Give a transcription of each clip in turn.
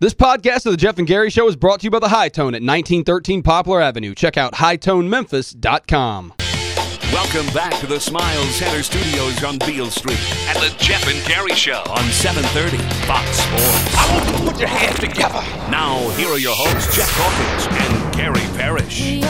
This podcast of the Geoff and Gary Show is brought to you by the High Tone at 1913 Poplar Avenue. Check out hightonememphis.com. Welcome back to the Smile Center Studios on Beale Street at the Geoff and Gary Show on 730 Fox Sports. I want you to put your hands together. Now, here are your hosts, Geoff Calkins and Gary Parrish.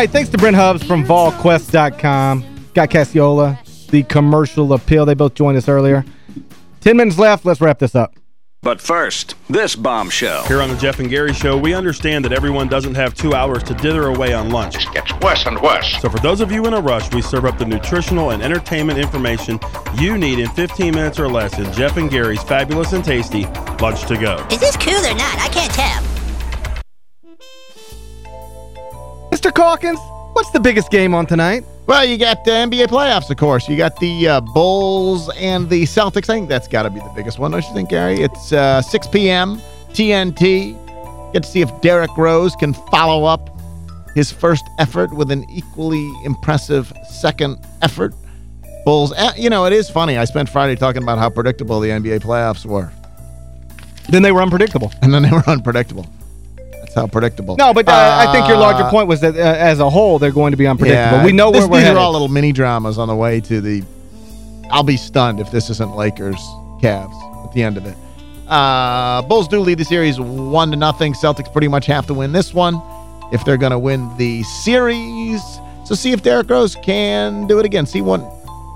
Right, thanks to Brent Hubbs from VolQuest.com. Got Cassiola, the commercial appeal. They both joined us earlier. Ten minutes left. Let's wrap this up. But first, this bombshell. Here on the Geoff and Gary Show, we understand that everyone doesn't have two hours to dither away on lunch. It gets worse and worse. So for those of you in a rush, we serve up the nutritional and entertainment information you need in 15 minutes or less in Geoff and Gary's fabulous and tasty Lunch to Go. Is this cool or not? I can't tell. Mr. Calkins, what's the biggest game on tonight? Well, you got the NBA playoffs, of course. You got the uh, Bulls and the Celtics. I think that's got to be the biggest one, don't you think, Gary? It's uh, 6 p.m., TNT. Get to see if Derrick Rose can follow up his first effort with an equally impressive second effort. Bulls, eh, you know, it is funny. I spent Friday talking about how predictable the NBA playoffs were. Then they were unpredictable. And then they were unpredictable. That's how predictable. No, but uh, I think your larger Uh, point was that uh, as a whole, they're going to be unpredictable. Yeah, we know this, where we're these headed. are all little mini dramas on the way to the. I'll be stunned if this isn't Lakers Cavs at the end of it. Uh, Bulls do lead the series one to nothing. Celtics pretty much have to win this one if they're going to win the series. So see if Derrick Rose can do it again. See what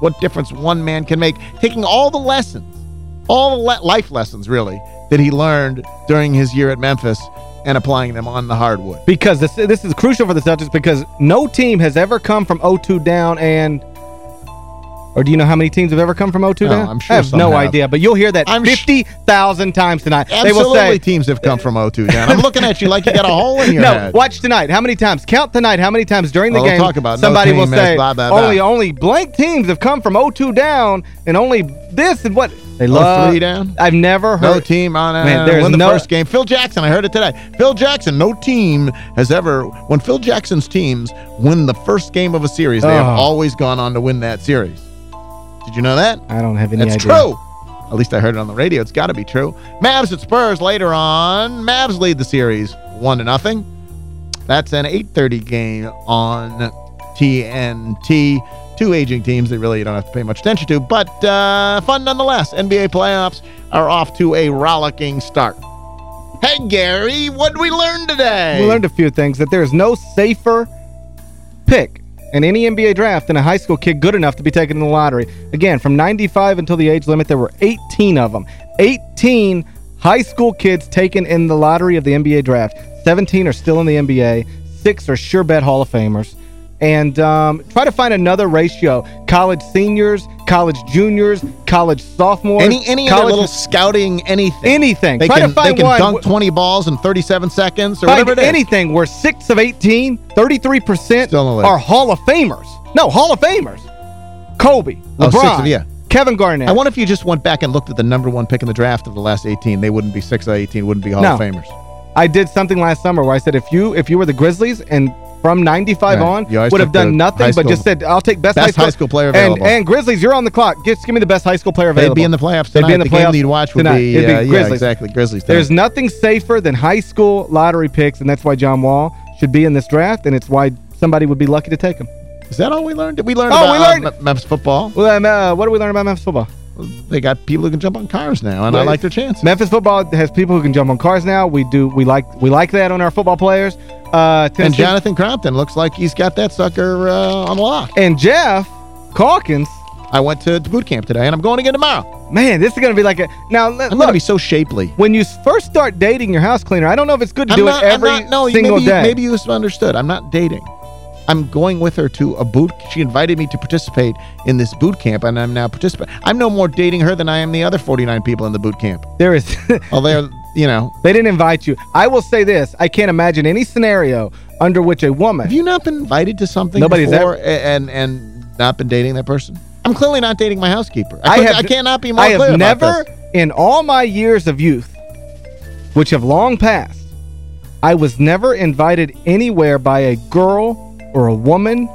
what difference one man can make. Taking all the lessons, all the le life lessons really that he learned during his year at Memphis and applying them on the hardwood. Because this this is crucial for the Celtics because no team has ever come from 0-2 down and or do you know how many teams have ever come from 0-2 No, down? I'm sure I have no have. idea, but you'll hear that 50,000 times tonight. Absolutely, they will say teams have come from 0-2 down. I'm looking at you like you got a hole in your no, head. watch tonight. How many times? Count tonight. How many times during the Oh, we'll game talk about no somebody will say blah, blah, blah. only only blank teams have come from 0-2 down and only this and what they love. 0-3 down? I've never heard No team on uh, Man, there's win the no- first game. Phil Jackson, I heard it today. Phil Jackson, no team has ever, when Phil Jackson's teams win the first game of a series, they have Oh. always gone on to win that series. Did you know that? I don't have any That's idea. true. At least I heard it on the radio. It's got to be true. Mavs at Spurs later on. Mavs lead the series 1 to nothing. That's an 8:30 game on TNT. Two aging teams that really you don't have to pay much attention to, but uh, fun nonetheless. NBA playoffs are off to a rollicking start. Hey, Gary, what did we learn today? We learned a few things that there is no safer pick in any NBA draft than a high school kid good enough to be taken in the lottery. Again, from 95 until the age limit, there were 18 of them. 18 high school kids taken in the lottery of the NBA draft. 17 are still in the NBA. Six are sure bet Hall of Famers. And um, try to find another ratio. College seniors, college juniors, college sophomores. any any other college little scouting anything. Anything. They Try can, to find they can one dunk 20 balls in 37 seconds or Find whatever it is. anything where 6 of 18, 33% Still in the league. are Hall of Famers. No, Hall of Famers. Kobe, Oh, LeBron, six of- yeah. Kevin Garnett. I wonder if you just went back and looked at the number one pick in the draft of the last 18, they wouldn't be 6 out of 18, wouldn't be Hall of Famers. I did something last summer where I said if you if you were the Grizzlies and from 95 Right. on would have done nothing high but just said I'll take best, Best high school player and, available. and Grizzlies you're on the clock just give me the best high school player available. They'd be in the playoffs They'd tonight. be in the, game playoffs you'd watch would tonight. be, It'd be uh, yeah, exactly, Grizzlies tonight. There's nothing safer than high school lottery picks and that's why John Wall should be in this draft and it's why somebody would be lucky to take him. Is that all we learned? Did we learn Oh, about we learned- uh, Memphis football? Well, um, uh, what do we learn about Memphis football? They got people who can jump on cars now, and I like their chance. Memphis football has people who can jump on cars now. We do we like we like that on our football players. Uh, and Jonathan Crompton looks like he's got that sucker uh, on lock. and Geoff Calkins. I went to, to boot camp today, and I'm going again tomorrow. Man, this is going to be like a now. I'm going to be so shapely. when you first start dating your house cleaner, I don't know if it's good to I'm do not, it every not, no, single maybe, day. maybe you misunderstood. I'm not dating. I'm going with her to a boot. She invited me to participate in this boot camp, and I'm now participating. I'm no more dating her than I am the other 49 people in the boot camp. there is. Oh, they're, you know. they didn't invite you. I will say this: I can't imagine any scenario under which a woman. Have you not been invited to something Nobody's before ever- and and not been dating that person? I'm clearly not dating my housekeeper. I, I have- I cannot be more I have clear about never, in all my years of youth, which have long passed, I was never invited anywhere by a girl or a woman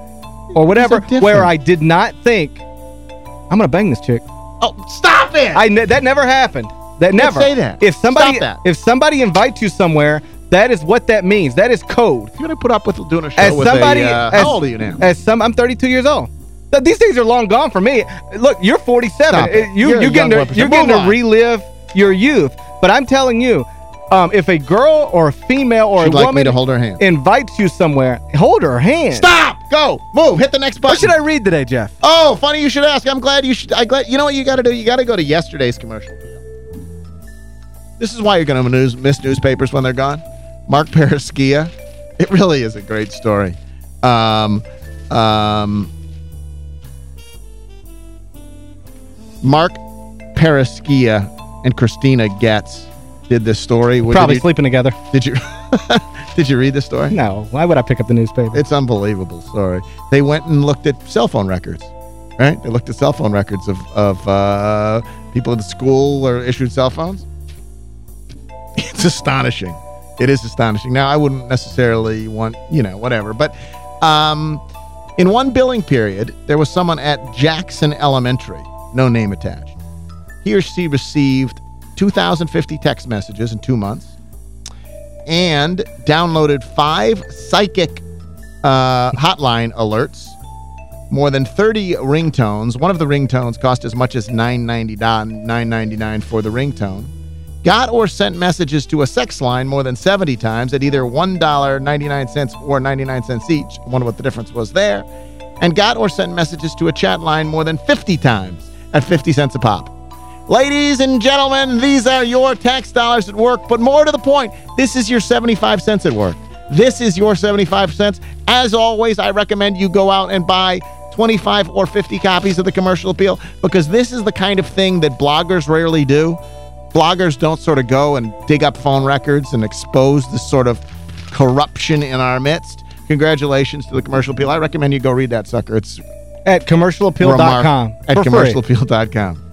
or whatever different. where I did not think, I'm going to bang this chick. Oh, stop it! I ne that never happened. That never. say that. If somebody Stop that. if somebody invites you somewhere, that is what that means. That is code. You're going to put up with doing a show As with somebody a, uh, as, how old are you now? As some I'm 32 years old. Th- These things are long gone for me. Look, you're 47. Stop it. Uh, You You're a you're getting young to, you're getting to relive your youth. But I'm telling you, um, if a girl or a female or She'd a like woman me to hold her hand. invites you somewhere, hold her hand. Stop! Go! Move! Hit the next button. What should I read today, Geoff? Oh, funny you should ask. I'm glad you should. I glad. You know what you got to do? You got to go to yesterday's commercial. This is why you're going to news, miss newspapers when they're gone. Marc Perrusquia. It really is a great story. Um, um, Marc Perrusquia and Christina Getz did this story. What- Probably you, sleeping together. Did you did you read the story? No. Why would I pick up the newspaper? It's unbelievable story. They went and looked at cell phone records, right? They looked at cell phone records of, of uh, people at the school or issued cell phones. It's astonishing. It is astonishing. Now, I wouldn't necessarily want, you know, whatever. But um, in one billing period, there was someone at Jackson Elementary, no name attached. He or she received 2,050 text messages in two months and downloaded five psychic uh, hotline alerts, more than 30 ringtones. One of the ringtones cost as much as $9.90 $9.99 for the ringtone. Got or sent messages to a sex line more than 70 times at either $1.99 or 99 cents each. I wonder what the difference was there. And got or sent messages to a chat line more than 50 times at 50 cents a pop. Ladies and gentlemen, these are your tax dollars at work, but more to the point, this is your 75 cents at work. This is your 75 cents. As always, I recommend you go out and buy 25 or 50 copies of the commercial appeal because this is the kind of thing that bloggers rarely do. Bloggers don't sort of go and dig up phone records and expose this sort of corruption in our midst. Congratulations to the commercial appeal. I recommend you go read that sucker. It's At commercialappeal.com. at commercialappeal.com.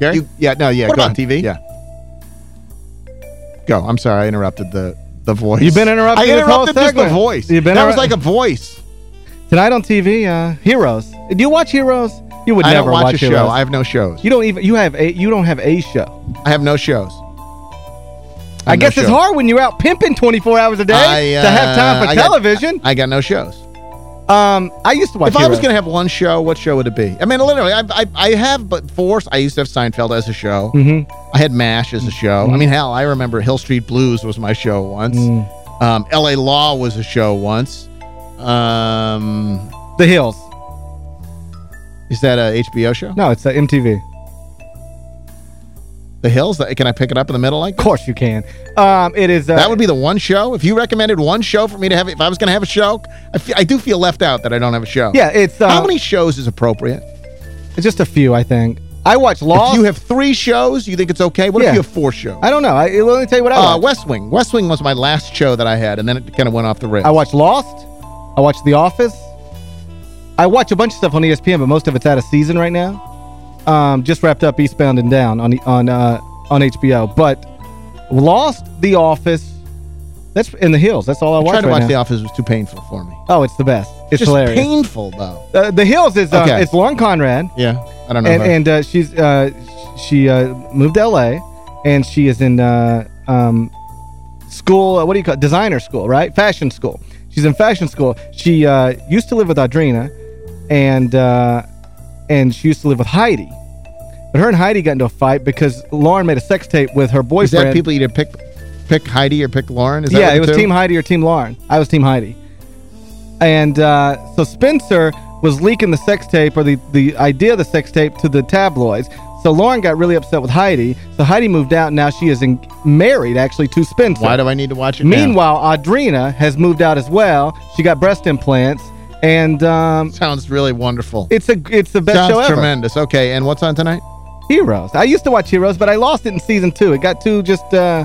Gary? You, yeah, no, yeah. What go about on TV? Yeah. Go. I'm sorry, I interrupted the the voice. You've been interrupting I interrupted just the voice. You've been that was like a voice. Tonight on TV, uh, Heroes. Do you watch Heroes? You would I never don't watch, a Heroes. show. I have no shows. You don't even you have a you don't have a show. I have no shows. I, have no guess it's show. hard when you're out pimping 24 hours a day I, to have time uh, for I got- television. I got no shows. Um, I used to watch If I was going to have one show, what show would it be? I mean, literally, I, I, I have but Force. I used to have Seinfeld as a show. Mhm. I had MASH as a show. I mean, hell, I remember Hill Street Blues was my show once. Mm. Um, L.A. Law was a show once. Um, The Hills. is that a HBO show? No, it's a MTV. The Hills? That- Can I pick it up in the middle like Of course you can. Um, it is. Uh, That would be the one show. If you recommended one show for me to have, if I was going to have a show, I, I do feel left out that I don't have a show. Yeah, it's. Uh, How many shows is appropriate? It's just a few, I think. I watch Lost. If you have three shows, you think it's okay? What Yeah. if you have four shows? I don't know. I, let me tell you what I Uh, watch. West Wing. West Wing was my last show that I had, and then it kind of went off the rails. I watch Lost. I watch The Office. I watch a bunch of stuff on ESPN, but most of it's out of season right now. Um, just wrapped up Eastbound and Down on on uh, on HBO. But Lost, The Office, that's in the hills. That's all I I watch tried to right watch now. The Office. Was too painful for me. Oh, it's the best. It's Just hilarious. painful, though. Uh, the Hills is uh, Okay. it's Lauren Conrad. Yeah, I don't know. and and uh, she's uh, she uh, moved to L.A. and she is in uh, um, school. Uh, what do you call it? Designer school, right? Fashion school. She's in fashion school. She uh, used to live with Audrina, and uh, and she used to live with Heidi. But her and Heidi got into a fight because Lauren made a sex tape with her boyfriend. Is that people either pick pick Heidi or pick Lauren? Is that yeah, it was two? Team Heidi or Team Lauren. I was Team Heidi. And uh, so Spencer was leaking the sex tape or the, the idea of the sex tape to the tabloids. So Lauren got really upset with Heidi. So Heidi moved out and now she is in, married actually to Spencer. Why do I need to watch it now? Meanwhile, Audrina has moved out as well. She got breast implants and um, Sounds really wonderful. it's a it's the best Sounds show ever. tremendous. Okay, and what's on tonight? Heroes. I used to watch Heroes, but I lost it in season two. It got too just uh,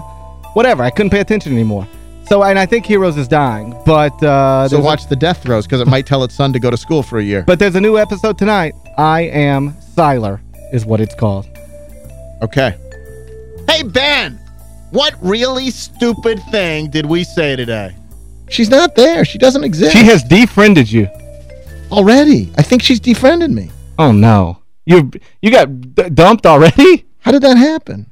whatever. I couldn't pay attention anymore. So, and I think Heroes is dying, but uh, So there's a- watch the Death Throes because it might tell its son to go to school for a year. But there's a new episode tonight. I am Sylar is what it's called. Okay. Hey, Ben! What really stupid thing did we say today? She's not there. She doesn't exist. She has defriended you. Already. I think she's defriended me. Oh, no. You you got dumped already? How did that happen?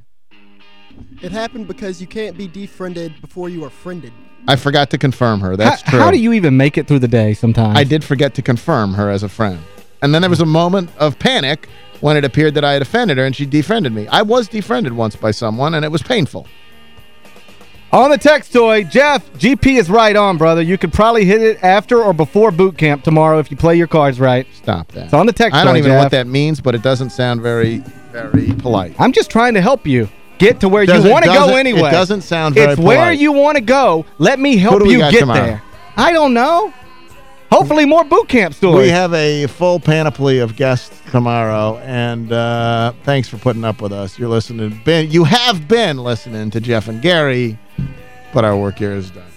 It happened because you can't be defriended before you are friended. I forgot to confirm her. That's how, true. How do you even make it through the day sometimes? I did forget to confirm her as a friend. And then there was a moment of panic when it appeared that I had offended her and she defriended me. I was defriended once by someone, and it was painful. On the text toy, Geoff, GP is right on, brother. You could probably hit it after or before boot camp tomorrow if you play your cards right. Stop that. It's on the text I don't even know what that means, but it doesn't sound very, very polite. I'm just trying to help you get to where Does you want to go anyway. it doesn't sound very It's where you want to go. Let me help Who do we you get tomorrow? there. I don't know. Hopefully more boot camp stories. We have a full panoply of guests tomorrow, and uh, thanks for putting up with us. You're listening. Ben. you have been listening to Geoff and Gary, but our work here is done.